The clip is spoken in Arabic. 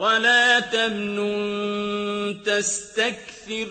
وَلَا تَمْنُن تَسْتَكْثِرُ